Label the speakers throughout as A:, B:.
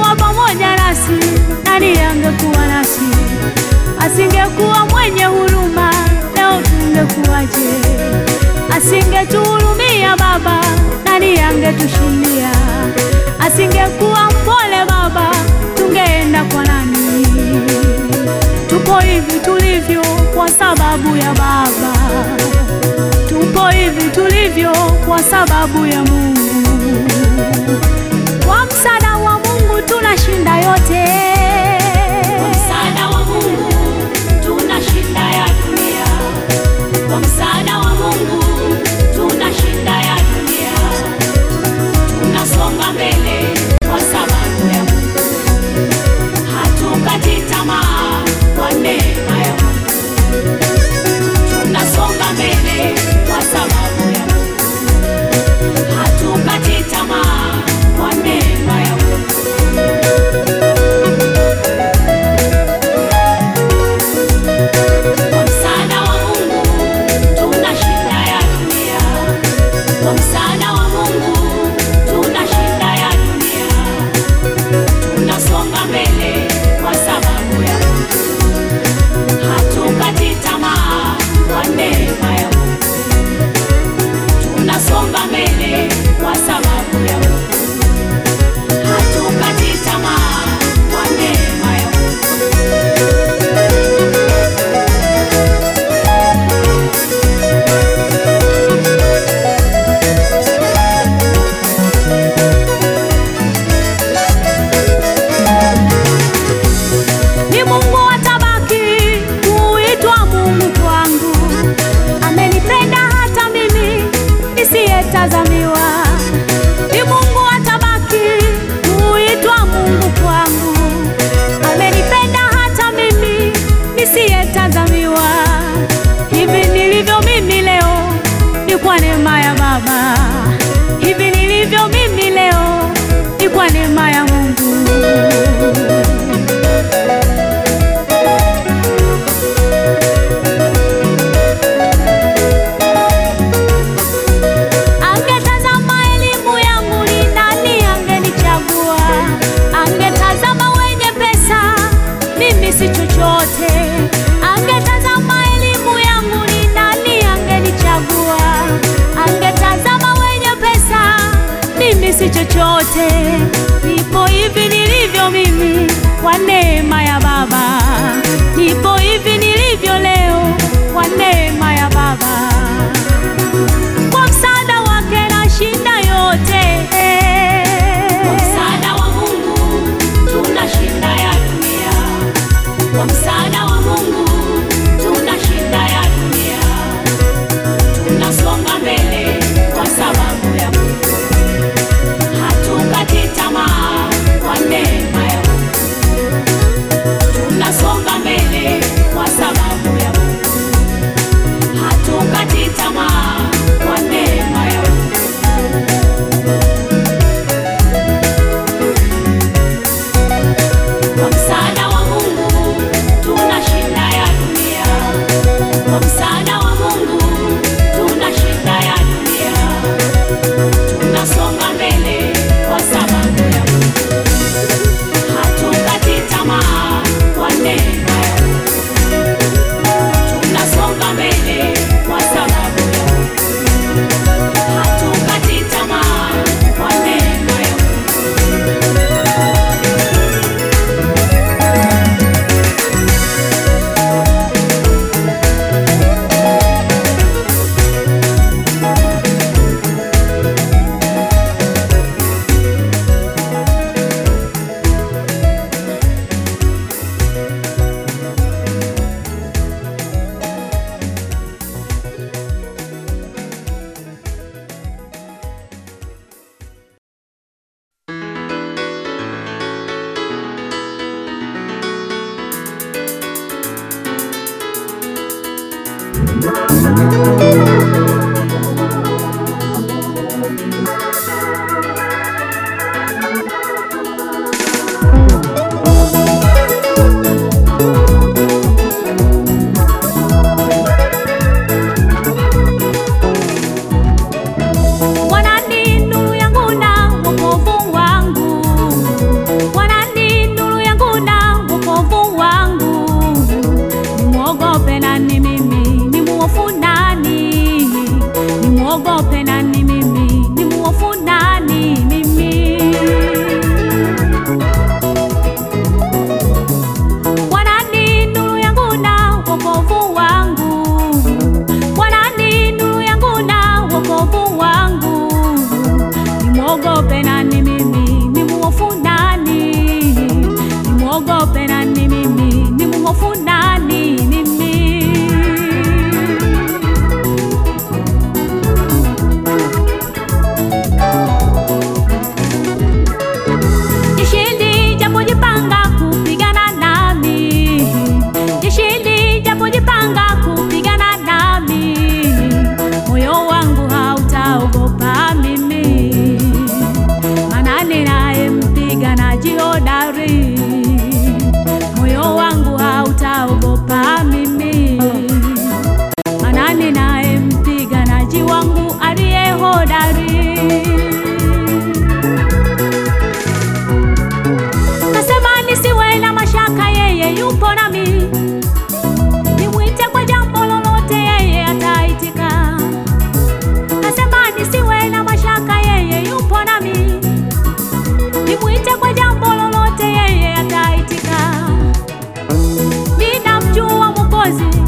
A: angekuwa pamoja nasi, nani angekuwa nasi? Asingekuwa mwenye huruma, leo tungekuwaje? Asingetuhurumia Baba, nani angetushindia? Asingekuwa mpole Baba, tungeenda kwa nani? Tupo hivi tulivyo kwa sababu ya Baba, tupo hivi tulivyo kwa sababu ya Mungu, kwa msaada wa tunashinda yote. Chochote, nipo hivi nilivyo mimi kwa neema rising.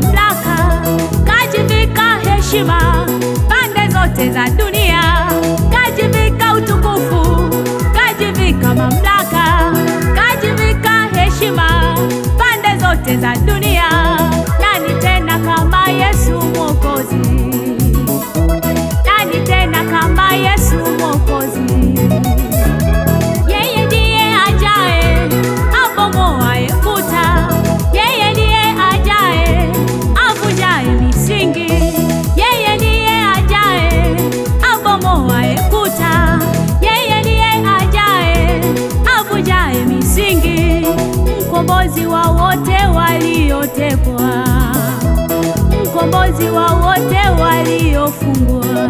A: mamlaka, kajivika heshima pande zote za dunia, kajivika utukufu, kajivika mamlaka, kajivika heshima pande zote za dunia. mkombozi wa wote waliotekwa, mkombozi wa wote waliofungwa.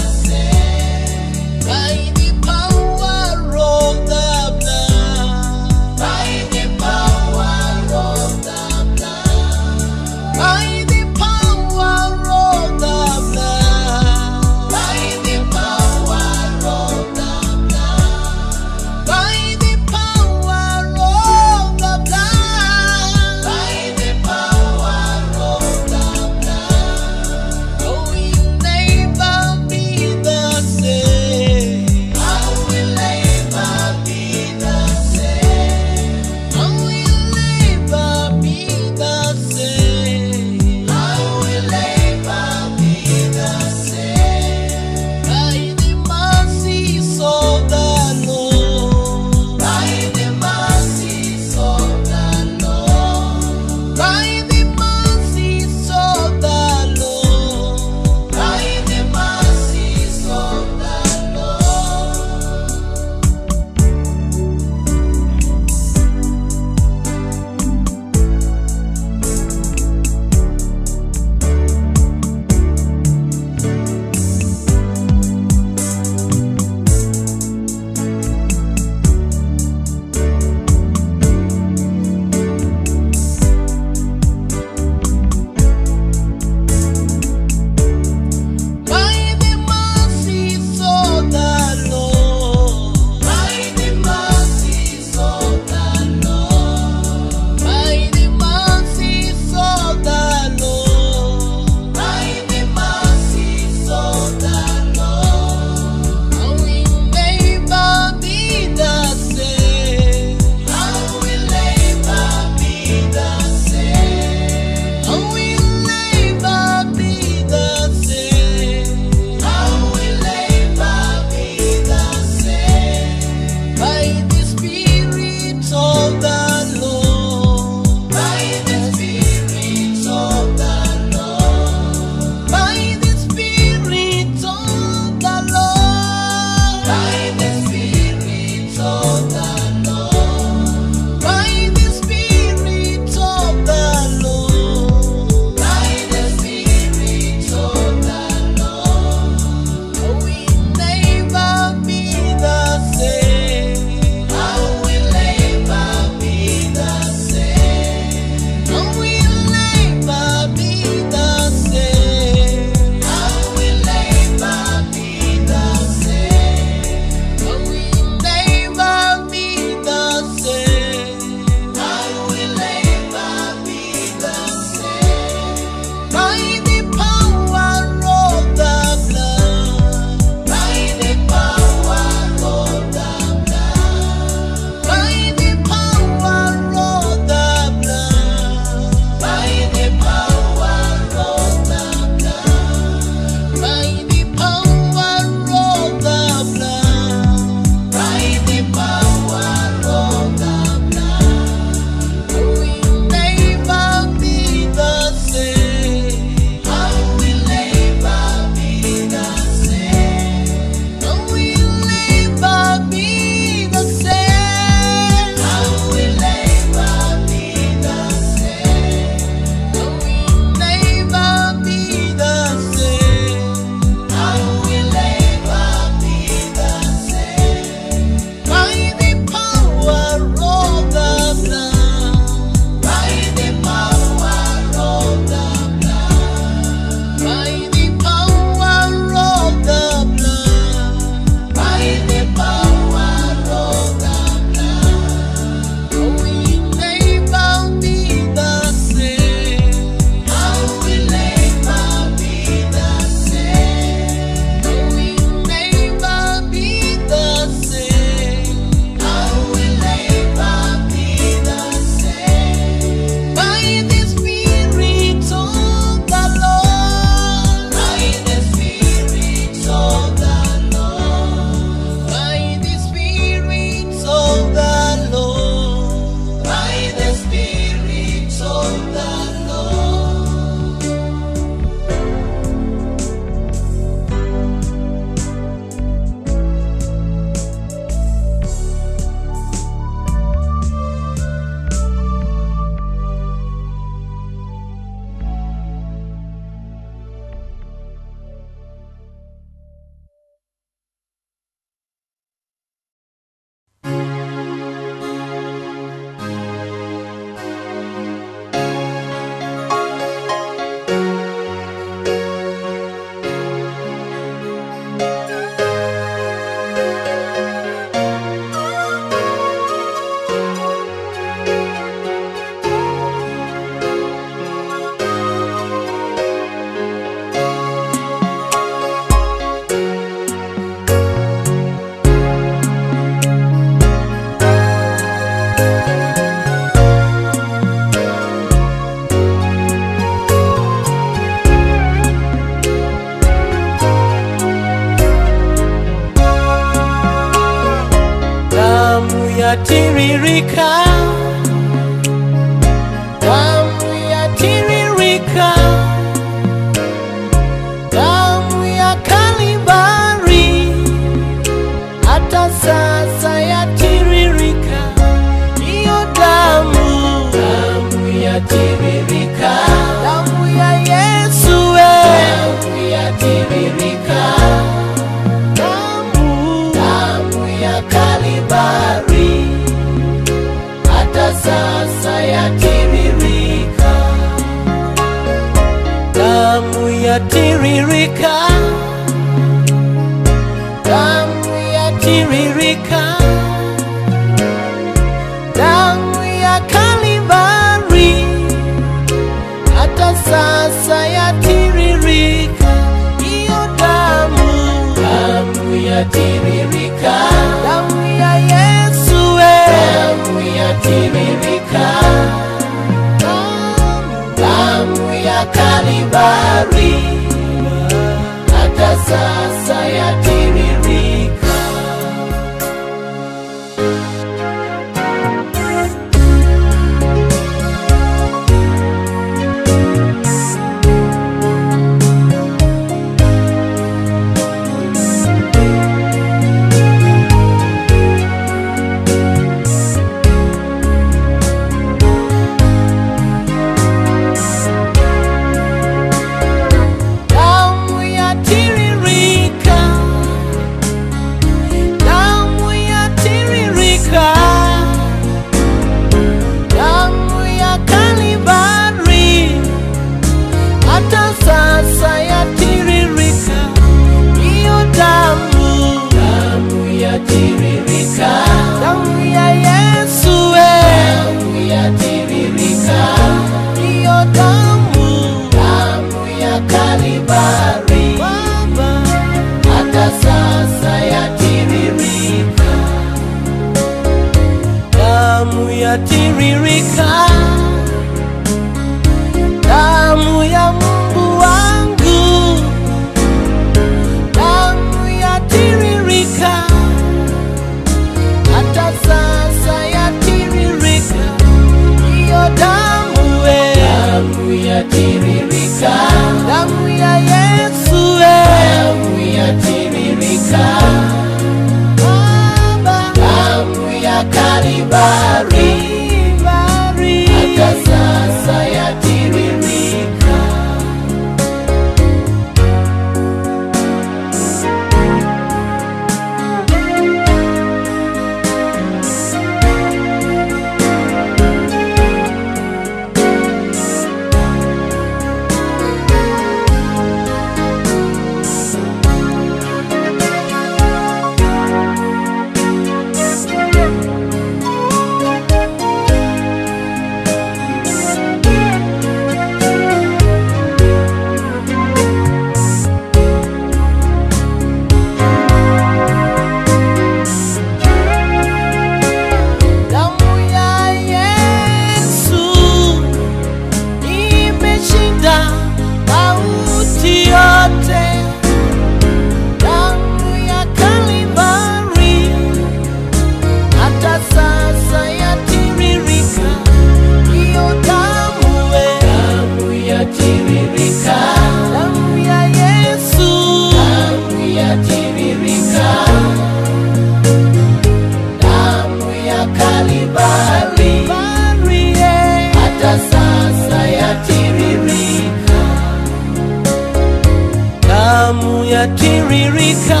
B: yanatiririka,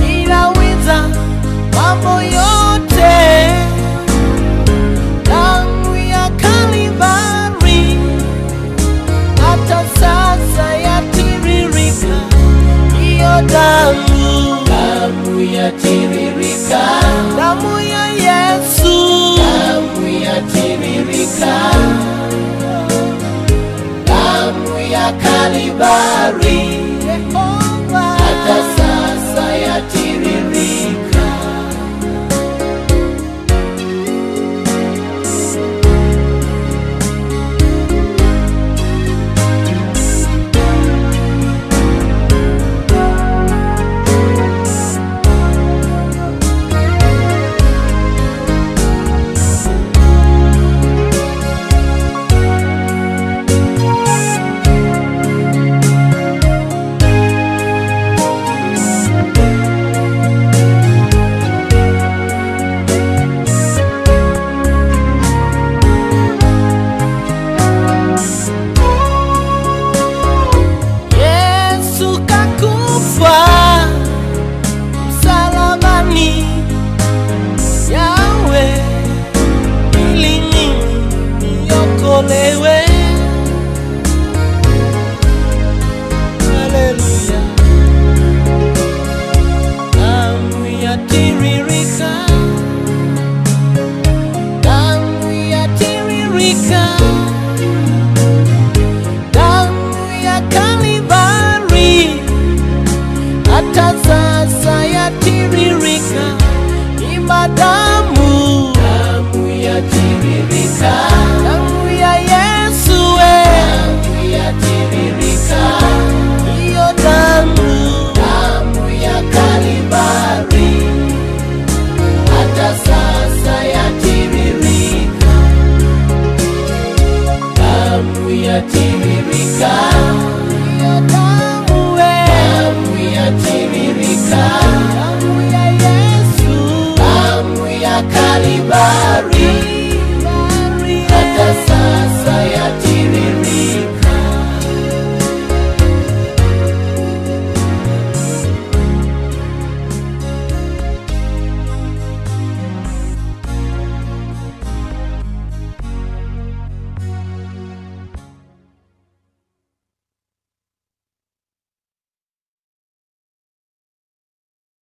B: ninaweza mambo yote. Damu ya Kalvari hata sasa yatiririka, hiyo damu, damu yatiririka, damu ya Yesu, damu yatiririka. Kalibari